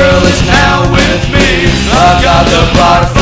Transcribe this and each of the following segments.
girl is now with me. I've got the body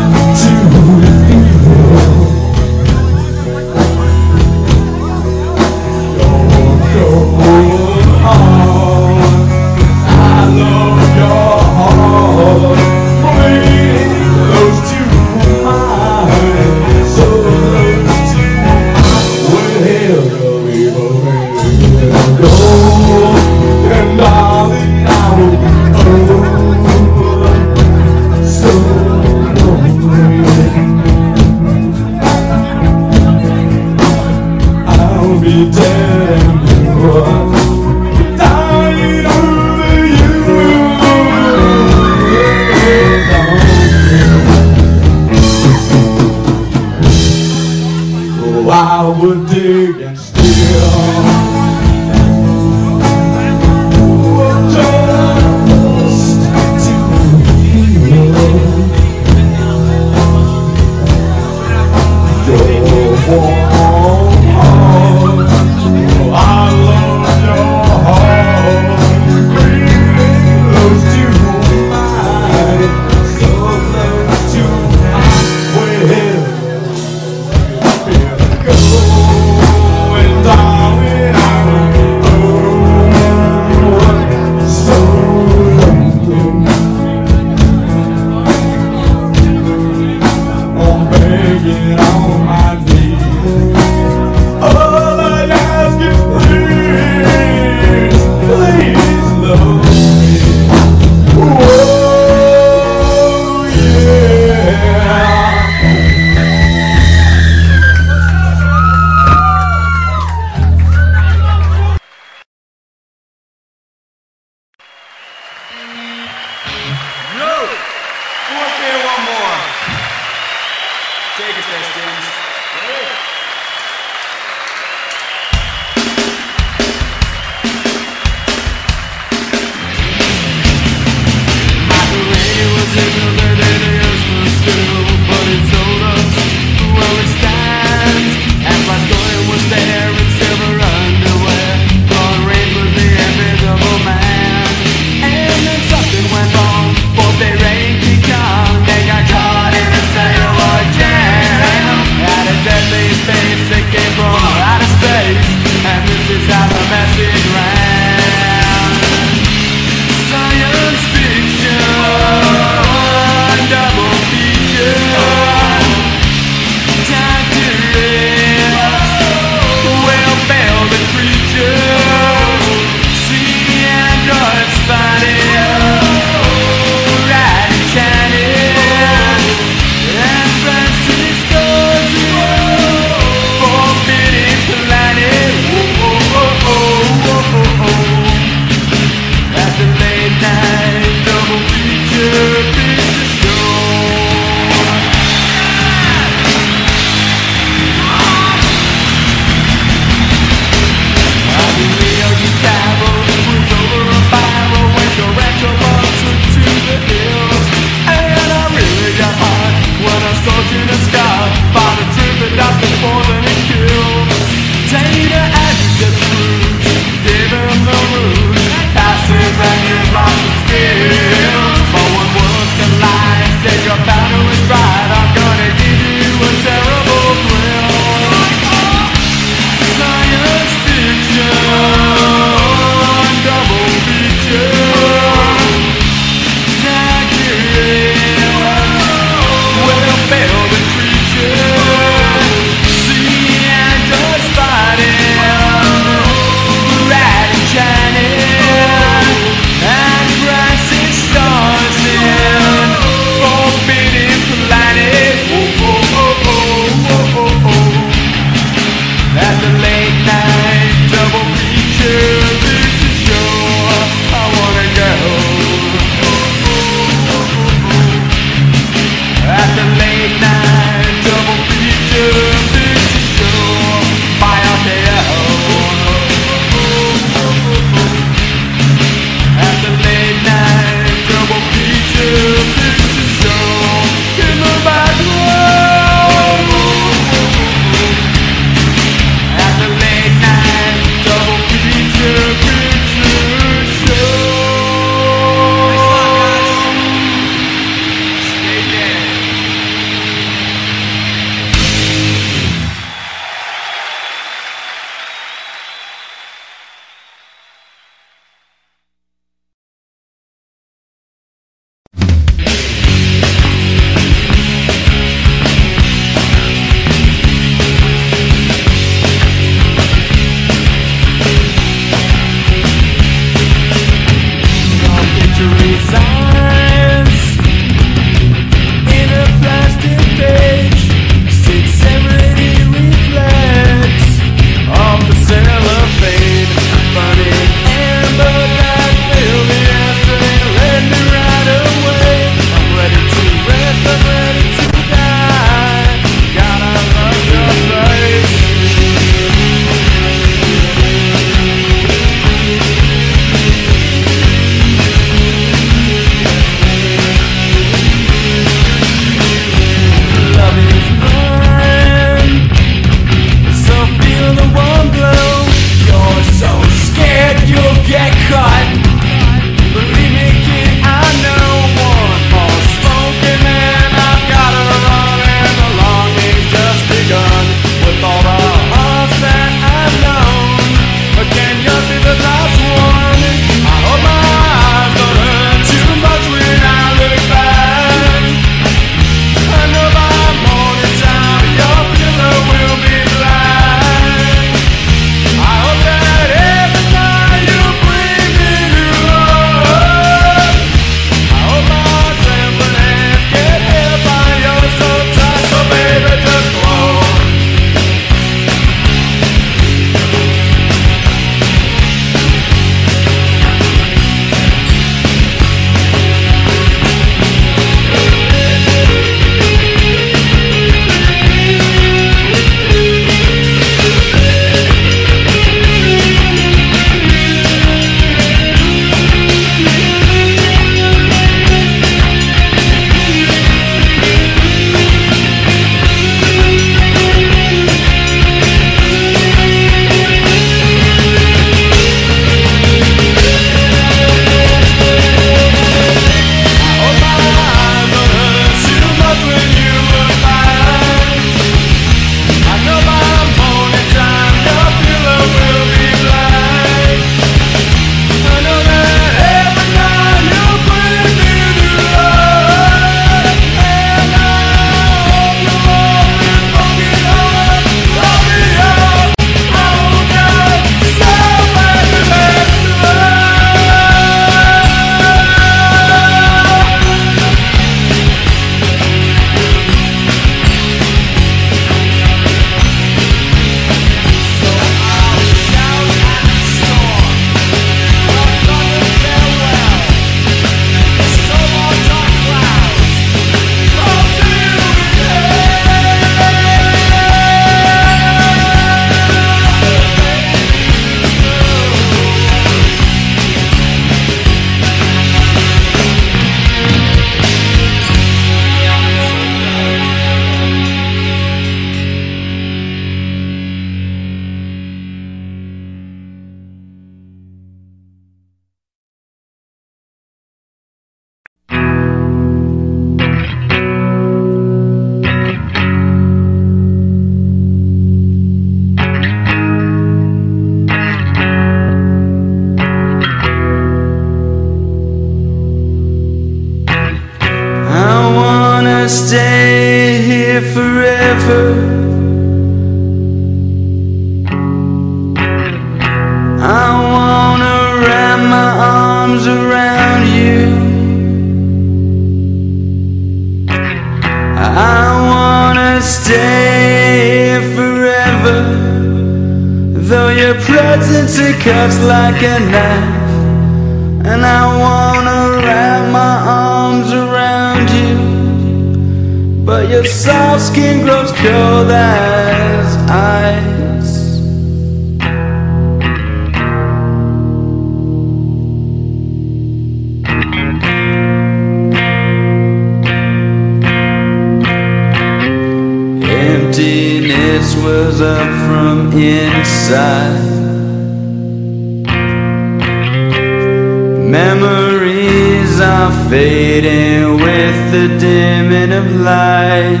Memories are fading with the dimming of light.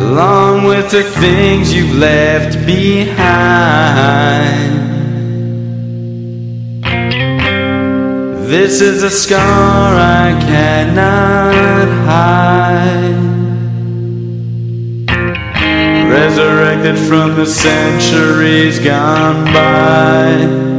Along with the things you've left behind. This is a scar I cannot hide. Resurrected from the centuries gone by.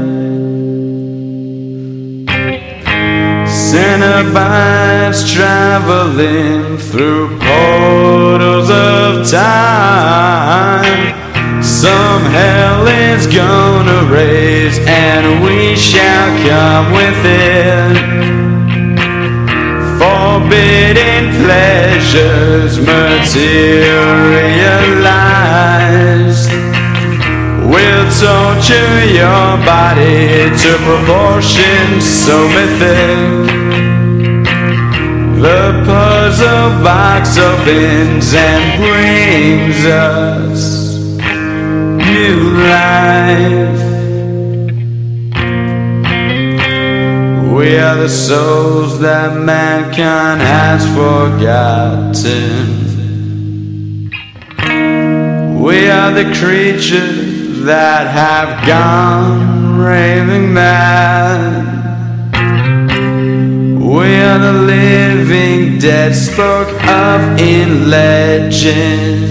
Cenobites traveling through portals of time. Some hell is gonna raise, and we shall come with it. Forbidden pleasures materialized will torture your body to proportions so mythic. The puzzle box opens and brings us new life. We are the souls that mankind has forgotten. We are the creatures that have gone raving mad. We are the living dead spoke of in legend.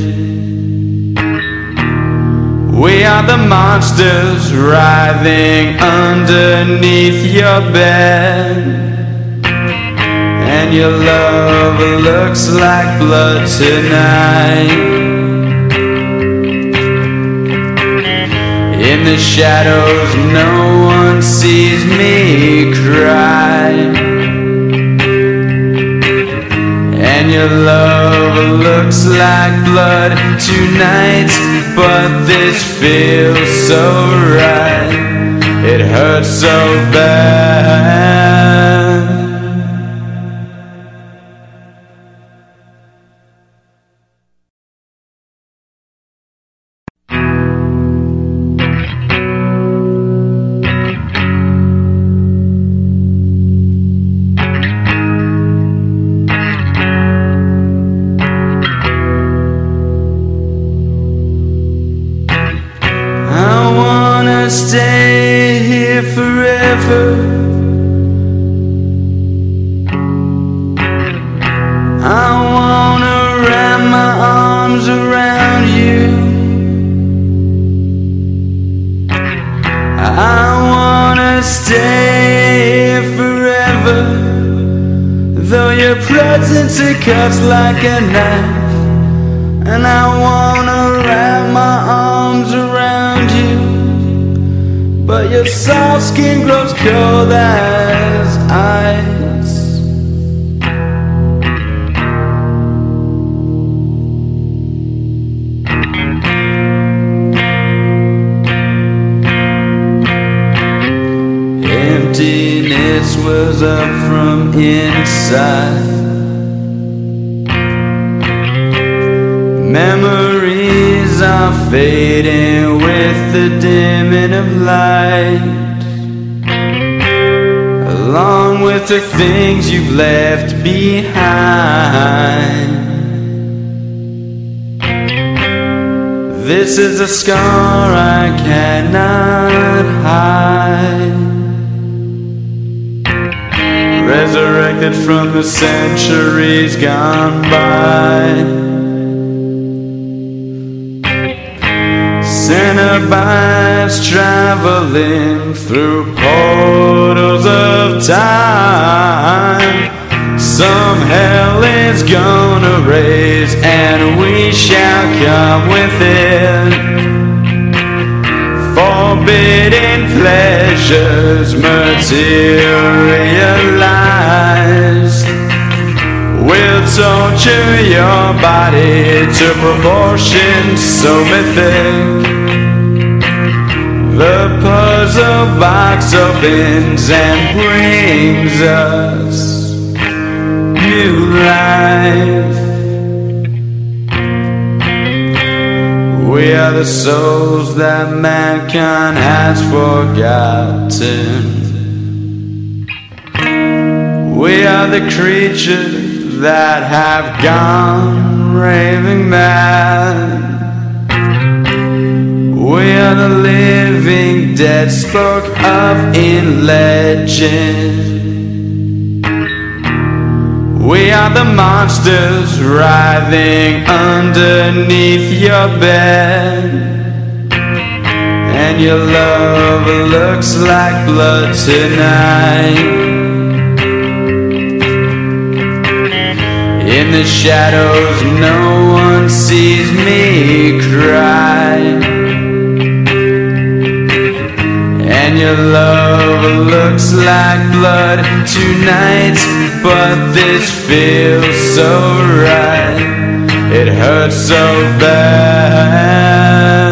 We are the monsters writhing underneath your bed. And your love looks like blood tonight. In the shadows, no one sees me cry. Your love looks like blood tonight. But this feels so right. It hurts so bad. Wanna stay forever. Though your presence it cuts like a knife. And I wanna wrap my arms around you. But your soft skin grows cold as ice. Emptiness was up from inside. Memories are fading with the dimming of light. Along with the things you've left behind. This is a scar I cannot hide. Resurrected from the centuries gone by. Cenobites traveling through portals of time. Some hell is gonna raise, and we shall come with it. Forbidden pleasures materialized will torture your body to proportions so mythic. The puzzle box opens and brings us new life. We are the souls that mankind has forgotten. We are the creatures that have gone raving mad. We are the living dead spoke of in legend. We are the monsters writhing underneath your bed. And your love looks like blood tonight. In the shadows, no one sees me cry. And your love looks like blood tonight but this feels so right. It hurts so bad.